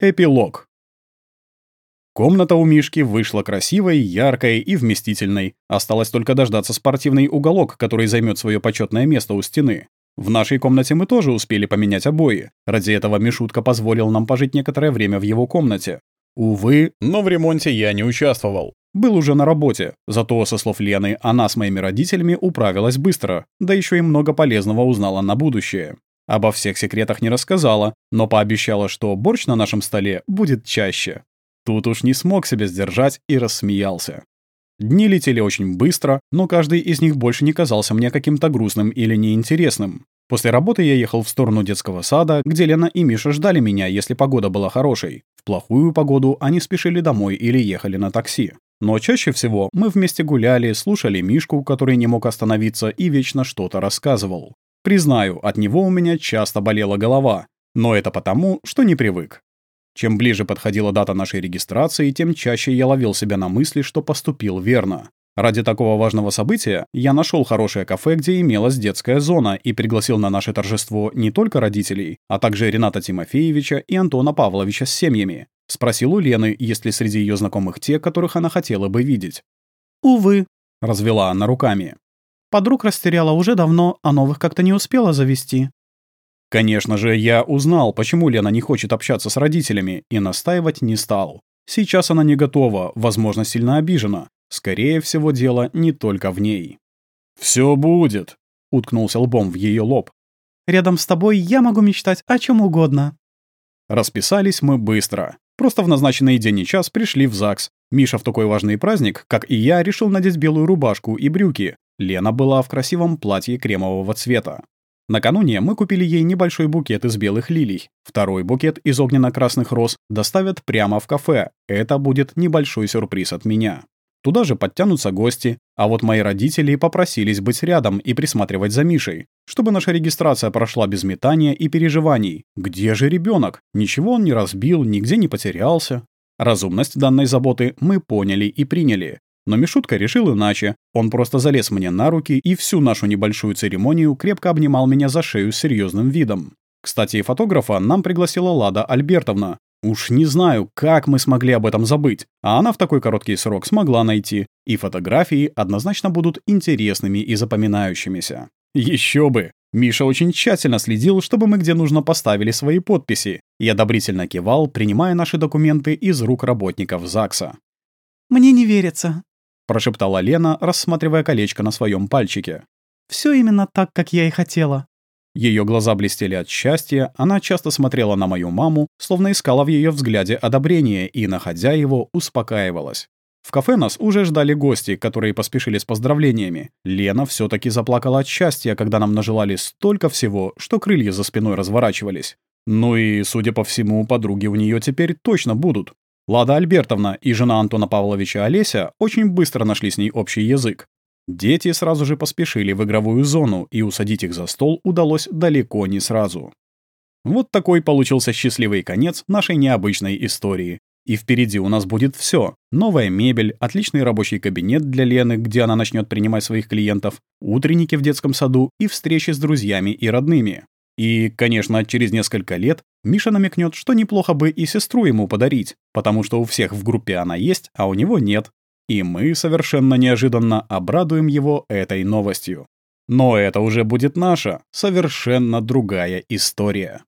Эпилог. Комната у Мишки вышла красивой, яркой и вместительной. Осталось только дождаться спортивный уголок, который займет свое почетное место у стены. В нашей комнате мы тоже успели поменять обои. Ради этого Мишутка позволил нам пожить некоторое время в его комнате. Увы, но в ремонте я не участвовал. Был уже на работе, зато, со слов Лены, она с моими родителями управилась быстро, да еще и много полезного узнала на будущее. Обо всех секретах не рассказала, но пообещала, что борщ на нашем столе будет чаще. Тут уж не смог себя сдержать и рассмеялся. Дни летели очень быстро, но каждый из них больше не казался мне каким-то грустным или неинтересным. После работы я ехал в сторону детского сада, где Лена и Миша ждали меня, если погода была хорошей. В плохую погоду они спешили домой или ехали на такси. Но чаще всего мы вместе гуляли, слушали Мишку, который не мог остановиться и вечно что-то рассказывал. Признаю, от него у меня часто болела голова, но это потому, что не привык. Чем ближе подходила дата нашей регистрации, тем чаще я ловил себя на мысли, что поступил верно. Ради такого важного события я нашел хорошее кафе, где имелась детская зона, и пригласил на наше торжество не только родителей, а также Рената Тимофеевича и Антона Павловича с семьями. Спросил у Лены, есть ли среди ее знакомых те, которых она хотела бы видеть. «Увы», — развела она руками. «Подруг растеряла уже давно, а новых как-то не успела завести». Конечно же, я узнал, почему Лена не хочет общаться с родителями, и настаивать не стал. Сейчас она не готова, возможно, сильно обижена. Скорее всего, дело не только в ней. «Все будет», — уткнулся лбом в ее лоб. «Рядом с тобой я могу мечтать о чем угодно». Расписались мы быстро. Просто в назначенный день и час пришли в ЗАГС. Миша в такой важный праздник, как и я, решил надеть белую рубашку и брюки. Лена была в красивом платье кремового цвета. Накануне мы купили ей небольшой букет из белых лилий. Второй букет из огненно-красных роз доставят прямо в кафе. Это будет небольшой сюрприз от меня. Туда же подтянутся гости, а вот мои родители попросились быть рядом и присматривать за Мишей, чтобы наша регистрация прошла без метания и переживаний. Где же ребенок? Ничего он не разбил, нигде не потерялся. Разумность данной заботы мы поняли и приняли. Но Мишутка решил иначе. Он просто залез мне на руки и всю нашу небольшую церемонию крепко обнимал меня за шею с серьезным видом. Кстати, фотографа нам пригласила Лада Альбертовна, Уж не знаю, как мы смогли об этом забыть, а она в такой короткий срок смогла найти, и фотографии однозначно будут интересными и запоминающимися. Еще бы! Миша очень тщательно следил, чтобы мы где нужно поставили свои подписи, и одобрительно кивал, принимая наши документы из рук работников ЗАГСа. «Мне не верится», — прошептала Лена, рассматривая колечко на своем пальчике. Все именно так, как я и хотела. Ее глаза блестели от счастья, она часто смотрела на мою маму, словно искала в ее взгляде одобрение и, находя его, успокаивалась. В кафе нас уже ждали гости, которые поспешили с поздравлениями. Лена все таки заплакала от счастья, когда нам нажелали столько всего, что крылья за спиной разворачивались. Ну и, судя по всему, подруги у нее теперь точно будут. Лада Альбертовна и жена Антона Павловича Олеся очень быстро нашли с ней общий язык. Дети сразу же поспешили в игровую зону, и усадить их за стол удалось далеко не сразу. Вот такой получился счастливый конец нашей необычной истории. И впереди у нас будет все: Новая мебель, отличный рабочий кабинет для Лены, где она начнет принимать своих клиентов, утренники в детском саду и встречи с друзьями и родными. И, конечно, через несколько лет Миша намекнет, что неплохо бы и сестру ему подарить, потому что у всех в группе она есть, а у него нет. И мы совершенно неожиданно обрадуем его этой новостью. Но это уже будет наша, совершенно другая история.